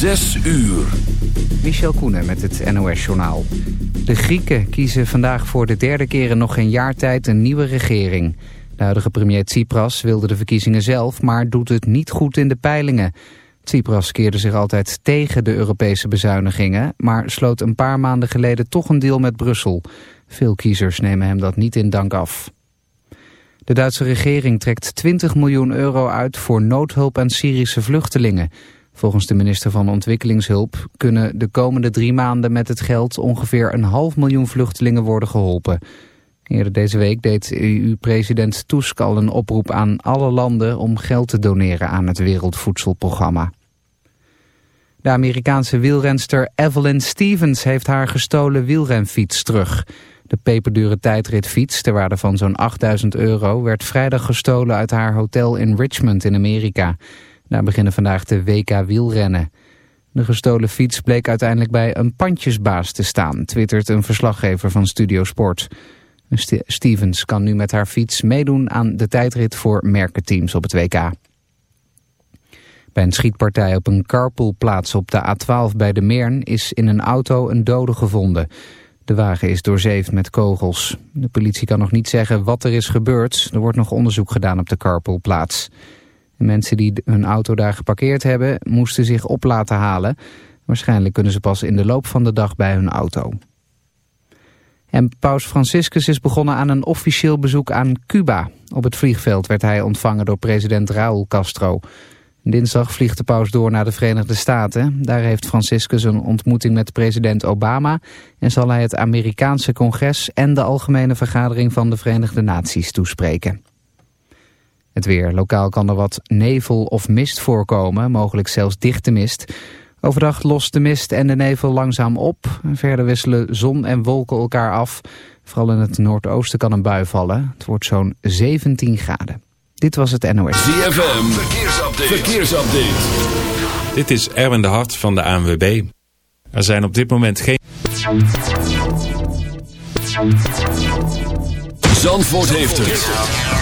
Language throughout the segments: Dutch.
Zes uur. Michel Koenen met het NOS-journaal. De Grieken kiezen vandaag voor de derde keer in nog geen jaar tijd een nieuwe regering. De huidige premier Tsipras wilde de verkiezingen zelf, maar doet het niet goed in de peilingen. Tsipras keerde zich altijd tegen de Europese bezuinigingen... maar sloot een paar maanden geleden toch een deal met Brussel. Veel kiezers nemen hem dat niet in dank af. De Duitse regering trekt 20 miljoen euro uit voor noodhulp aan Syrische vluchtelingen... Volgens de minister van Ontwikkelingshulp kunnen de komende drie maanden met het geld ongeveer een half miljoen vluchtelingen worden geholpen. Eerder deze week deed EU-president Tusk al een oproep aan alle landen om geld te doneren aan het Wereldvoedselprogramma. De Amerikaanse wielrenster Evelyn Stevens heeft haar gestolen wielrenfiets terug. De peperdure tijdritfiets, ter waarde van zo'n 8000 euro, werd vrijdag gestolen uit haar hotel in Richmond in Amerika. Daar beginnen vandaag de WK wielrennen. De gestolen fiets bleek uiteindelijk bij een pandjesbaas te staan, twittert een verslaggever van Studio Sport. Stevens kan nu met haar fiets meedoen aan de tijdrit voor merkenteams op het WK. Bij een schietpartij op een carpoolplaats op de A12 bij de Meern is in een auto een dode gevonden. De wagen is doorzeefd met kogels. De politie kan nog niet zeggen wat er is gebeurd. Er wordt nog onderzoek gedaan op de carpoolplaats. De mensen die hun auto daar geparkeerd hebben moesten zich op laten halen. Waarschijnlijk kunnen ze pas in de loop van de dag bij hun auto. En paus Franciscus is begonnen aan een officieel bezoek aan Cuba. Op het vliegveld werd hij ontvangen door president Raúl Castro. Dinsdag vliegt de paus door naar de Verenigde Staten. Daar heeft Franciscus een ontmoeting met president Obama... en zal hij het Amerikaanse congres en de Algemene Vergadering van de Verenigde Naties toespreken. Het weer. Lokaal kan er wat nevel of mist voorkomen, mogelijk zelfs dichte mist. Overdag lost de mist en de nevel langzaam op. Verder wisselen zon en wolken elkaar af. Vooral in het noordoosten kan een bui vallen. Het wordt zo'n 17 graden. Dit was het NOS. ZFM. Verkeersupdate. Verkeersupdate. Dit is Erwin de Hart van de ANWB. Er zijn op dit moment geen... Zandvoort heeft het.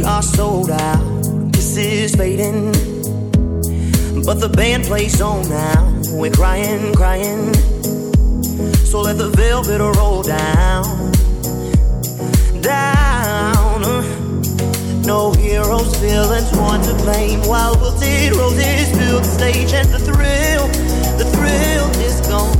We are sold out. This is fading, but the band plays on now. We're crying, crying. So let the velvet roll down, down. No heroes, villains, one to blame. While wilted roses fill the stage, and the thrill, the thrill is gone.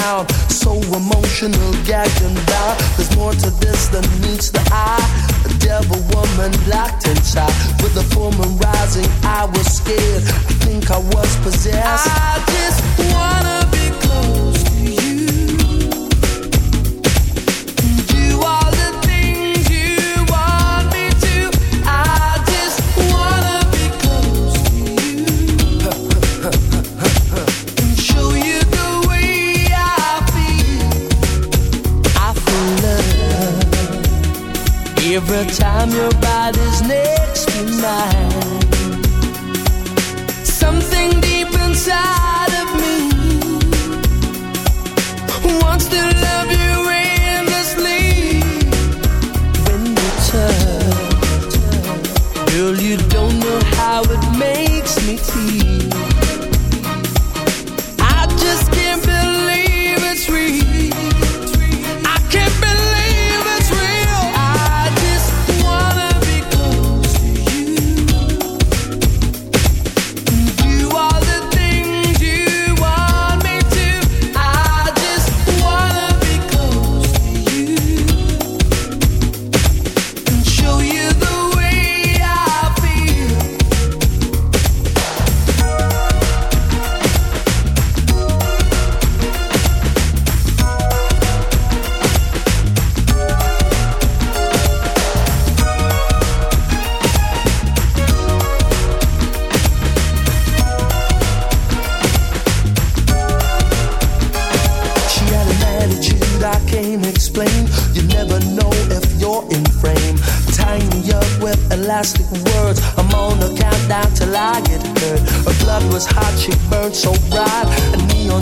Down. So emotional, gagged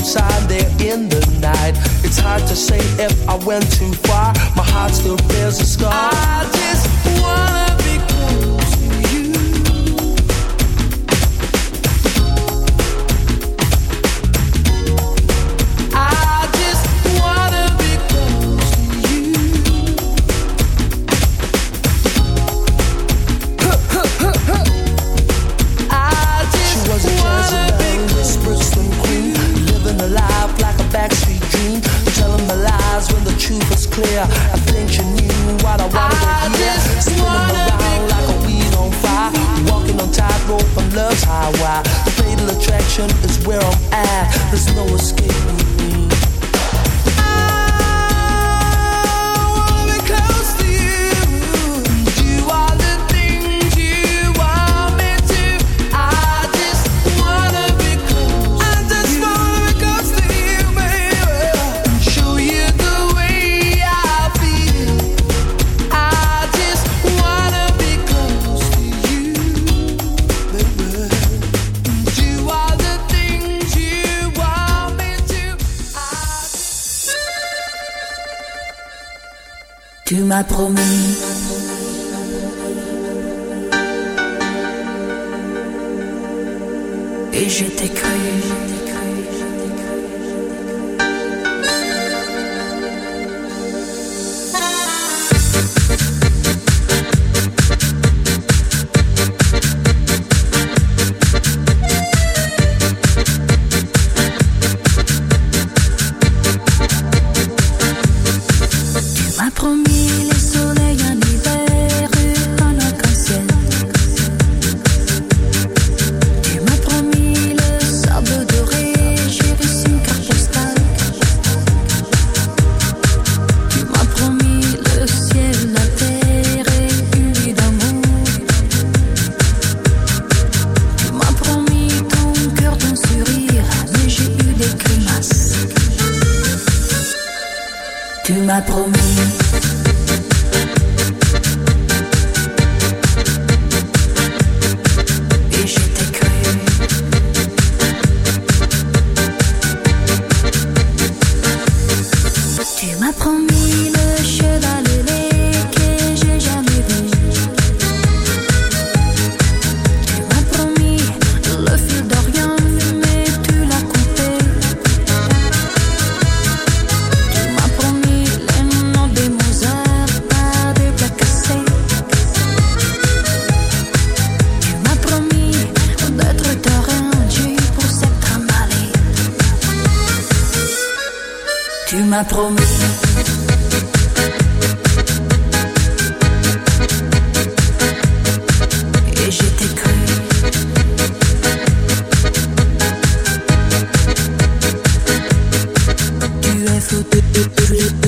inside there in the night. It's hard to say if I went too far. My heart still bears a scar. I just want. je t'ai cru. do do do do do